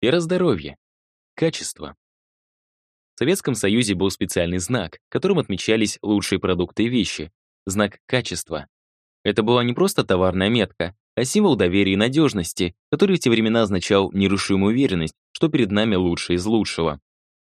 Сфера здоровья. Качество. В Советском Союзе был специальный знак, которым отмечались лучшие продукты и вещи. Знак качества. Это была не просто товарная метка, а символ доверия и надежности, который в те времена означал нерушимую уверенность, что перед нами лучшее из лучшего.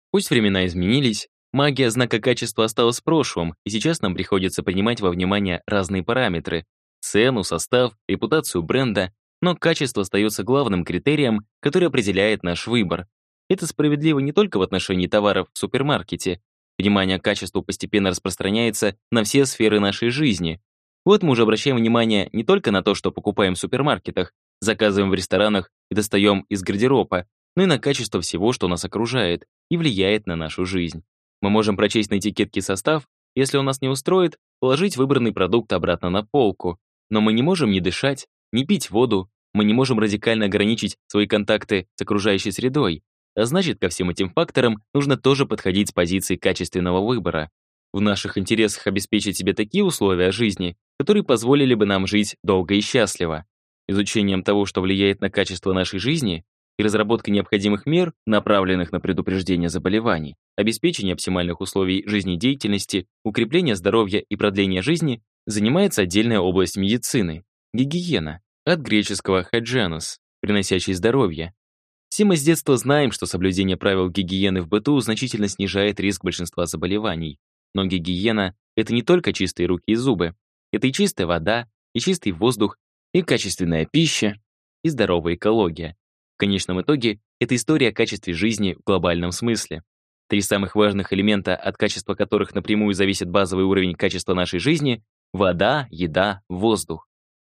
Пусть времена изменились, магия знака качества осталась в прошлом, и сейчас нам приходится принимать во внимание разные параметры — цену, состав, репутацию бренда, но качество остается главным критерием, который определяет наш выбор. Это справедливо не только в отношении товаров в супермаркете. Внимание к качеству постепенно распространяется на все сферы нашей жизни. Вот мы уже обращаем внимание не только на то, что покупаем в супермаркетах, заказываем в ресторанах и достаем из гардероба, но и на качество всего, что нас окружает и влияет на нашу жизнь. Мы можем прочесть на этикетке состав, если он нас не устроит, положить выбранный продукт обратно на полку, но мы не можем ни дышать, ни пить воду, мы не можем радикально ограничить свои контакты с окружающей средой, а значит, ко всем этим факторам нужно тоже подходить с позиции качественного выбора. В наших интересах обеспечить себе такие условия жизни, которые позволили бы нам жить долго и счастливо. Изучением того, что влияет на качество нашей жизни, и разработкой необходимых мер, направленных на предупреждение заболеваний, обеспечение оптимальных условий жизнедеятельности, укрепление здоровья и продление жизни, занимается отдельная область медицины – гигиена, от греческого «hygienus», приносящий здоровье, все мы с детства знаем, что соблюдение правил гигиены в быту значительно снижает риск большинства заболеваний. Но гигиена — это не только чистые руки и зубы. Это и чистая вода, и чистый воздух, и качественная пища, и здоровая экология. В конечном итоге, это история о качестве жизни в глобальном смысле. Три самых важных элемента, от качества которых напрямую зависит базовый уровень качества нашей жизни — вода, еда, воздух.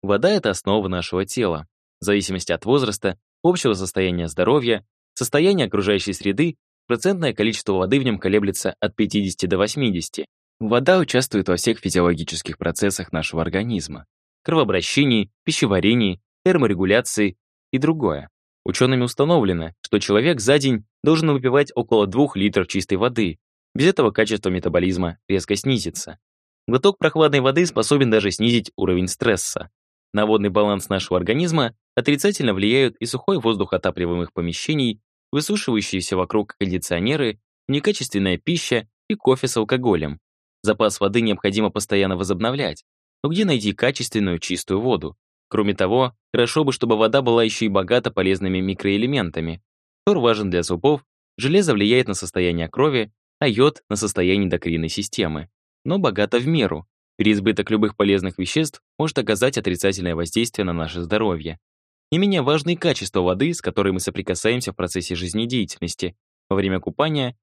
Вода — это основа нашего тела. В зависимости от возраста общего состояния здоровья, состояния окружающей среды, процентное количество воды в нем колеблется от 50 до 80. Вода участвует во всех физиологических процессах нашего организма. Кровообращении, пищеварении, терморегуляции и другое. Учеными установлено, что человек за день должен выпивать около 2 литров чистой воды. Без этого качество метаболизма резко снизится. Глоток прохладной воды способен даже снизить уровень стресса. На водный баланс нашего организма отрицательно влияют и сухой воздух отапливаемых помещений, высушивающиеся вокруг кондиционеры, некачественная пища и кофе с алкоголем. Запас воды необходимо постоянно возобновлять. Но где найти качественную чистую воду? Кроме того, хорошо бы, чтобы вода была еще и богата полезными микроэлементами. Хлор важен для зубов, железо влияет на состояние крови, а йод — на состояние эндокринной системы. Но богато в меру, Переизбыток любых полезных веществ может оказать отрицательное воздействие на наше здоровье. Не менее важны качество воды, с которой мы соприкасаемся в процессе жизнедеятельности. Во время купания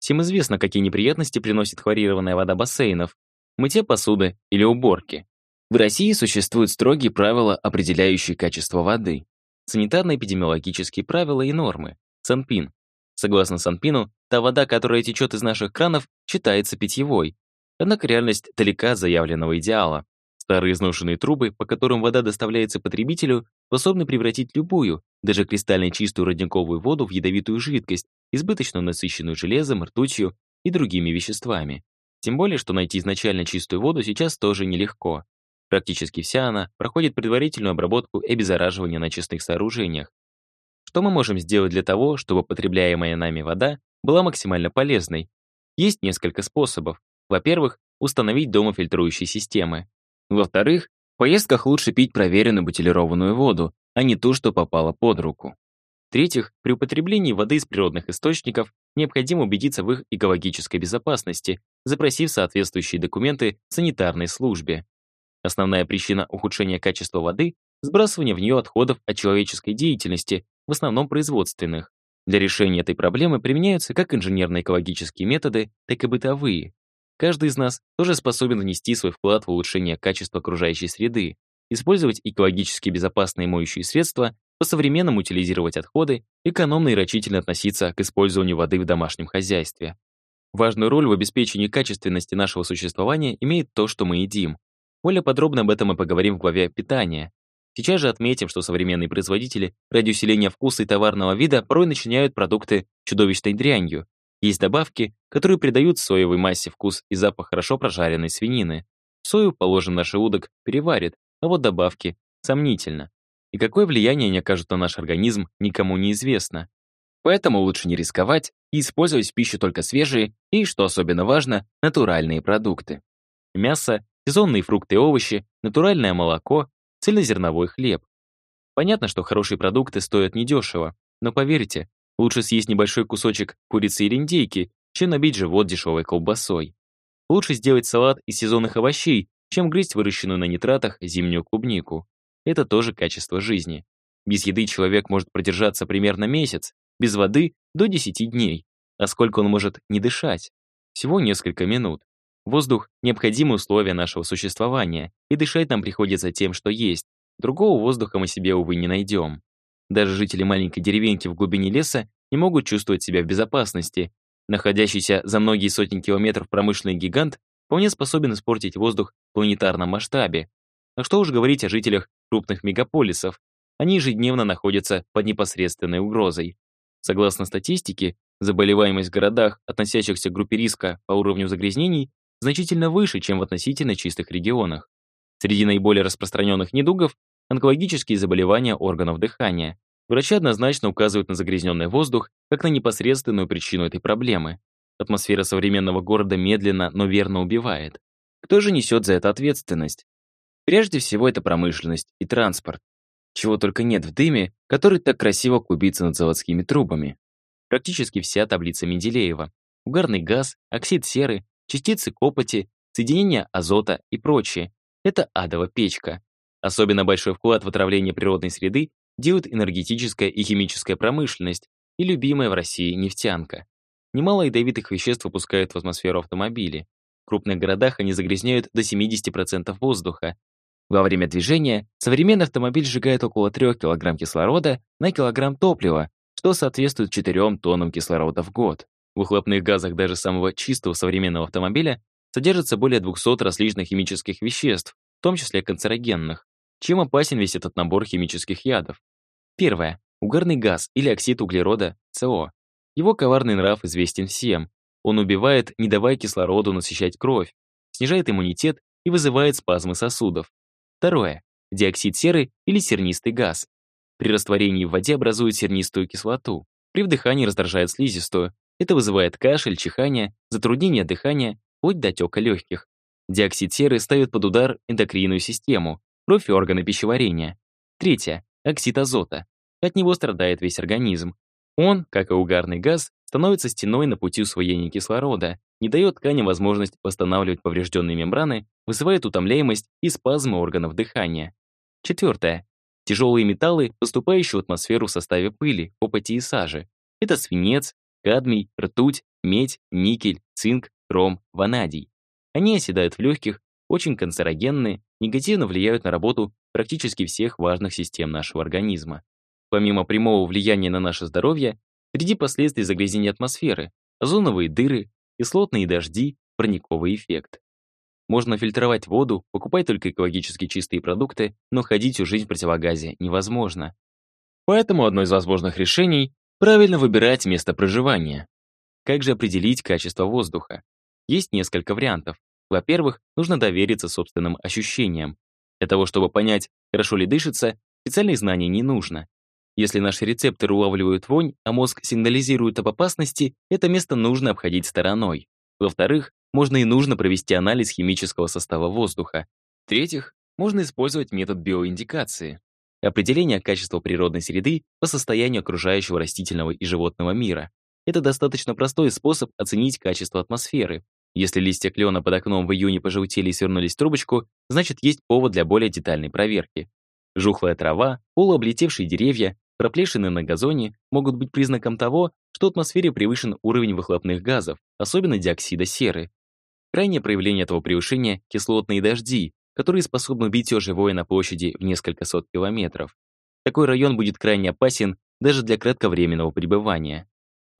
всем известно, какие неприятности приносит хлорированная вода бассейнов, мытье посуды или уборки. В России существуют строгие правила, определяющие качество воды. Санитарно-эпидемиологические правила и нормы. Санпин. Согласно Санпину, та вода, которая течет из наших кранов, считается питьевой, Однако реальность далека от заявленного идеала. Старые изношенные трубы, по которым вода доставляется потребителю, способны превратить любую, даже кристально чистую родниковую воду в ядовитую жидкость, избыточно насыщенную железом, ртутью и другими веществами. Тем более, что найти изначально чистую воду сейчас тоже нелегко. Практически вся она проходит предварительную обработку и обеззараживание на чистых сооружениях. Что мы можем сделать для того, чтобы потребляемая нами вода была максимально полезной? Есть несколько способов. Во-первых, установить дома фильтрующие системы. Во-вторых, в поездках лучше пить проверенную бутилированную воду, а не ту, что попала под руку. В-третьих, при употреблении воды из природных источников необходимо убедиться в их экологической безопасности, запросив соответствующие документы санитарной службе. Основная причина ухудшения качества воды – сбрасывание в нее отходов от человеческой деятельности, в основном производственных. Для решения этой проблемы применяются как инженерно-экологические методы, так и бытовые. Каждый из нас тоже способен внести свой вклад в улучшение качества окружающей среды, использовать экологически безопасные моющие средства, по-современному утилизировать отходы, экономно и рачительно относиться к использованию воды в домашнем хозяйстве. Важную роль в обеспечении качественности нашего существования имеет то, что мы едим. Более подробно об этом мы поговорим в главе «Питание». Сейчас же отметим, что современные производители ради усиления вкуса и товарного вида порой начиняют продукты чудовищной дрянью, есть добавки, которые придают соевой массе вкус и запах хорошо прожаренной свинины. Сою, положим на желудок, переварит, а вот добавки — сомнительно. И какое влияние они окажут на наш организм, никому не известно. Поэтому лучше не рисковать и использовать в пищу только свежие и, что особенно важно, натуральные продукты. Мясо, сезонные фрукты и овощи, натуральное молоко, цельнозерновой хлеб. Понятно, что хорошие продукты стоят недешево, но поверьте, лучше съесть небольшой кусочек курицы или индейки, чем набить живот дешевой колбасой. Лучше сделать салат из сезонных овощей, чем грызть выращенную на нитратах зимнюю клубнику. Это тоже качество жизни. Без еды человек может продержаться примерно месяц, без воды — до 10 дней. А сколько он может не дышать? Всего несколько минут. Воздух — необходимое условие нашего существования, и дышать нам приходится тем, что есть. Другого воздуха мы себе, увы, не найдем. Даже жители маленькой деревеньки в глубине леса не могут чувствовать себя в безопасности, Находящийся за многие сотни километров промышленный гигант вполне способен испортить воздух в планетарном масштабе. А что уж говорить о жителях крупных мегаполисов. Они ежедневно находятся под непосредственной угрозой. Согласно статистике, заболеваемость в городах, относящихся к группе риска по уровню загрязнений, значительно выше, чем в относительно чистых регионах. Среди наиболее распространенных недугов – онкологические заболевания органов дыхания, Врачи однозначно указывают на загрязненный воздух как на непосредственную причину этой проблемы. Атмосфера современного города медленно, но верно убивает. Кто же несет за это ответственность? Прежде всего, это промышленность и транспорт. Чего только нет в дыме, который так красиво клубится над заводскими трубами. Практически вся таблица Менделеева. Угарный газ, оксид серы, частицы копоти, соединения азота и прочее. Это адова печка. Особенно большой вклад в отравление природной среды делают энергетическая и химическая промышленность и любимая в России нефтянка. Немало ядовитых веществ выпускают в атмосферу автомобили. В крупных городах они загрязняют до 70% воздуха. Во время движения современный автомобиль сжигает около 3 кг кислорода на килограмм топлива, что соответствует 4 тоннам кислорода в год. В выхлопных газах даже самого чистого современного автомобиля содержится более 200 различных химических веществ, в том числе канцерогенных. Чем опасен весь этот набор химических ядов? Первое. Угарный газ или оксид углерода, СО. Его коварный нрав известен всем. Он убивает, не давая кислороду насыщать кровь, снижает иммунитет и вызывает спазмы сосудов. Второе. Диоксид серы или сернистый газ. При растворении в воде образует сернистую кислоту. При вдыхании раздражает слизистую. Это вызывает кашель, чихание, затруднение дыхания, вплоть до отека легких. Диоксид серы ставит под удар эндокринную систему, кровь и органы пищеварения. Третье. Оксид азота. От него страдает весь организм. Он, как и угарный газ, становится стеной на пути усвоения кислорода, не дает ткани возможность восстанавливать поврежденные мембраны, вызывает утомляемость и спазмы органов дыхания. Четвертое. Тяжелые металлы, поступающие в атмосферу в составе пыли, копоти и сажи. Это свинец, кадмий, ртуть, медь, никель, цинк, хром, ванадий. Они оседают в легких, очень канцерогенные, негативно влияют на работу практически всех важных систем нашего организма. Помимо прямого влияния на наше здоровье, среди последствий загрязнения атмосферы – озоновые дыры, кислотные дожди, парниковый эффект. Можно фильтровать воду, покупать только экологически чистые продукты, но ходить всю жизнь в противогазе невозможно. Поэтому одно из возможных решений – правильно выбирать место проживания. Как же определить качество воздуха? Есть несколько вариантов. Во-первых, нужно довериться собственным ощущениям. Для того, чтобы понять, хорошо ли дышится, специальных знаний не нужно. Если наши рецепторы улавливают вонь, а мозг сигнализирует об опасности, это место нужно обходить стороной. Во-вторых, можно и нужно провести анализ химического состава воздуха. В-третьих, можно использовать метод биоиндикации. Определение качества природной среды по состоянию окружающего растительного и животного мира. Это достаточно простой способ оценить качество атмосферы. Если листья клена под окном в июне пожелтели и свернулись в трубочку, значит, есть повод для более детальной проверки. Жухлая трава, полуоблетевшие деревья, проплешины на газоне могут быть признаком того, что в атмосфере превышен уровень выхлопных газов, особенно диоксида серы. Крайнее проявление этого превышения — кислотные дожди, которые способны убить все живое на площади в несколько сот километров. Такой район будет крайне опасен даже для кратковременного пребывания.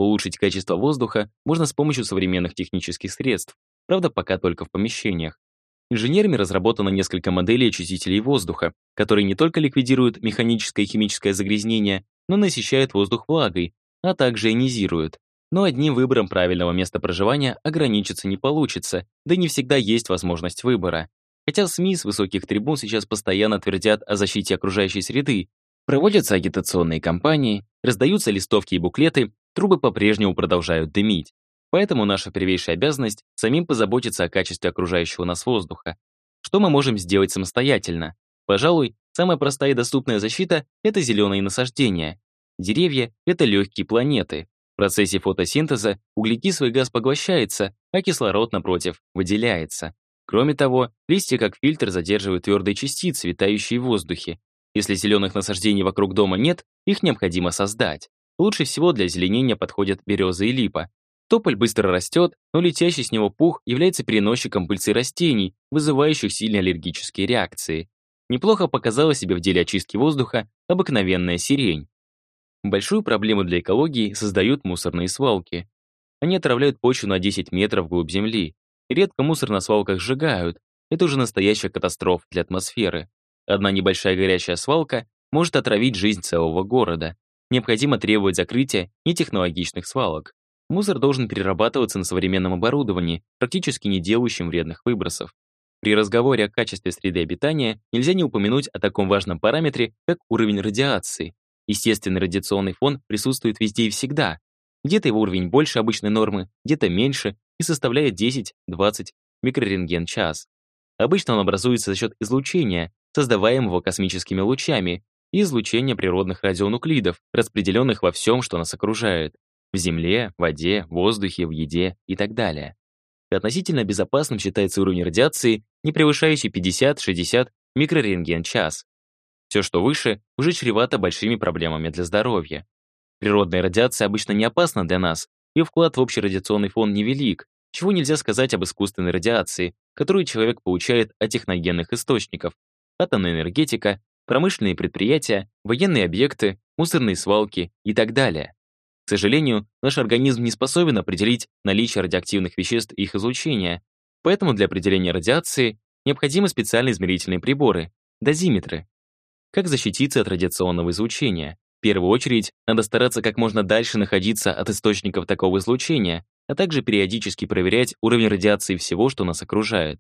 Улучшить качество воздуха можно с помощью современных технических средств, правда, пока только в помещениях. Инженерами разработано несколько моделей очистителей воздуха, которые не только ликвидируют механическое и химическое загрязнение, но насыщают воздух влагой, а также ионизируют. Но одним выбором правильного места проживания ограничиться не получится, да не всегда есть возможность выбора. Хотя СМИ с высоких трибун сейчас постоянно твердят о защите окружающей среды, проводятся агитационные кампании, раздаются листовки и буклеты, трубы по-прежнему продолжают дымить. Поэтому наша первейшая обязанность — самим позаботиться о качестве окружающего нас воздуха. Что мы можем сделать самостоятельно? Пожалуй, самая простая и доступная защита — это зеленые насаждения. Деревья — это легкие планеты. В процессе фотосинтеза углекислый газ поглощается, а кислород, напротив, выделяется. Кроме того, листья как фильтр задерживают твердые частицы, витающие в воздухе. Если зеленых насаждений вокруг дома нет, их необходимо создать. Лучше всего для озеленения подходят береза и липа. Тополь быстро растет, но летящий с него пух является переносчиком пыльцы растений, вызывающих сильные аллергические реакции. Неплохо показала себе в деле очистки воздуха обыкновенная сирень. Большую проблему для экологии создают мусорные свалки. Они отравляют почву на 10 метров вглубь земли. Редко мусор на свалках сжигают. Это уже настоящая катастрофа для атмосферы. Одна небольшая горящая свалка может отравить жизнь целого города. Необходимо требовать закрытия нетехнологичных свалок. Мусор должен перерабатываться на современном оборудовании, практически не делающем вредных выбросов. При разговоре о качестве среды обитания нельзя не упомянуть о таком важном параметре, как уровень радиации. Естественный радиационный фон присутствует везде и всегда. Где-то его уровень больше обычной нормы, где-то меньше и составляет 10-20 микрорентген час. Обычно он образуется за счет излучения, создаваемого космическими лучами, и излучения природных радионуклидов, распределенных во всем, что нас окружает в земле, воде, воздухе, в еде и так далее. Относительно безопасным считается уровень радиации, не превышающий 50-60 микрорентген час. Все, что выше, уже чревато большими проблемами для здоровья. Природная радиация обычно не опасна для нас, ее вклад в общий радиационный фон невелик, чего нельзя сказать об искусственной радиации, которую человек получает от техногенных источников, атомная энергетика, промышленные предприятия, военные объекты, мусорные свалки и так далее. К сожалению, наш организм не способен определить наличие радиоактивных веществ и их излучения, поэтому для определения радиации необходимы специальные измерительные приборы — дозиметры. Как защититься от радиационного излучения? В первую очередь, надо стараться как можно дальше находиться от источников такого излучения, а также периодически проверять уровень радиации всего, что нас окружает.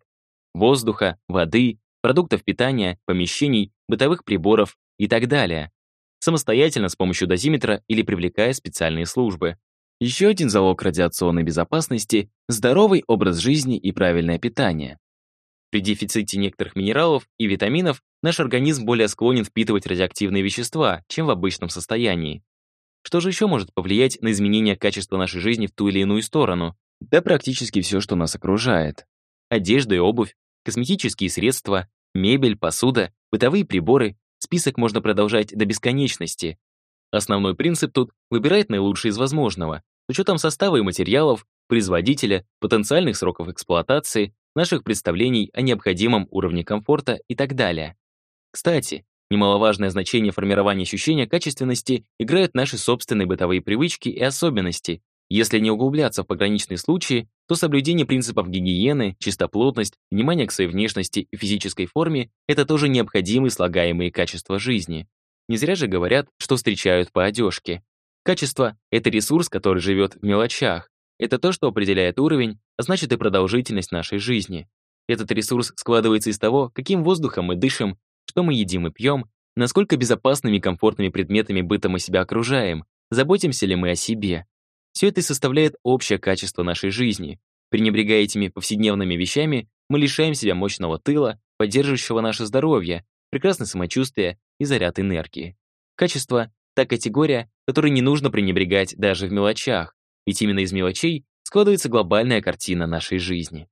Воздуха, воды, продуктов питания, помещений, бытовых приборов и так далее самостоятельно с помощью дозиметра или привлекая специальные службы. Еще один залог радиационной безопасности – здоровый образ жизни и правильное питание. При дефиците некоторых минералов и витаминов наш организм более склонен впитывать радиоактивные вещества, чем в обычном состоянии. Что же еще может повлиять на изменение качества нашей жизни в ту или иную сторону? Да практически все, что нас окружает. Одежда и обувь, косметические средства, мебель, посуда, бытовые приборы, Список можно продолжать до бесконечности. Основной принцип тут — выбирать наилучшее из возможного, с учетом состава и материалов, производителя, потенциальных сроков эксплуатации, наших представлений о необходимом уровне комфорта и так далее. Кстати, немаловажное значение формирования ощущения качественности играют наши собственные бытовые привычки и особенности. Если не углубляться в пограничные случаи, то соблюдение принципов гигиены, чистоплотность, внимание к своей внешности и физической форме — это тоже необходимые слагаемые качества жизни. Не зря же говорят, что встречают по одежке. Качество — это ресурс, который живет в мелочах. Это то, что определяет уровень, а значит и продолжительность нашей жизни. Этот ресурс складывается из того, каким воздухом мы дышим, что мы едим и пьем, насколько безопасными и комфортными предметами быта мы себя окружаем, заботимся ли мы о себе. Все это составляет общее качество нашей жизни. Пренебрегая этими повседневными вещами, мы лишаем себя мощного тыла, поддерживающего наше здоровье, прекрасное самочувствие и заряд энергии. Качество — та категория, которой не нужно пренебрегать даже в мелочах, ведь именно из мелочей складывается глобальная картина нашей жизни.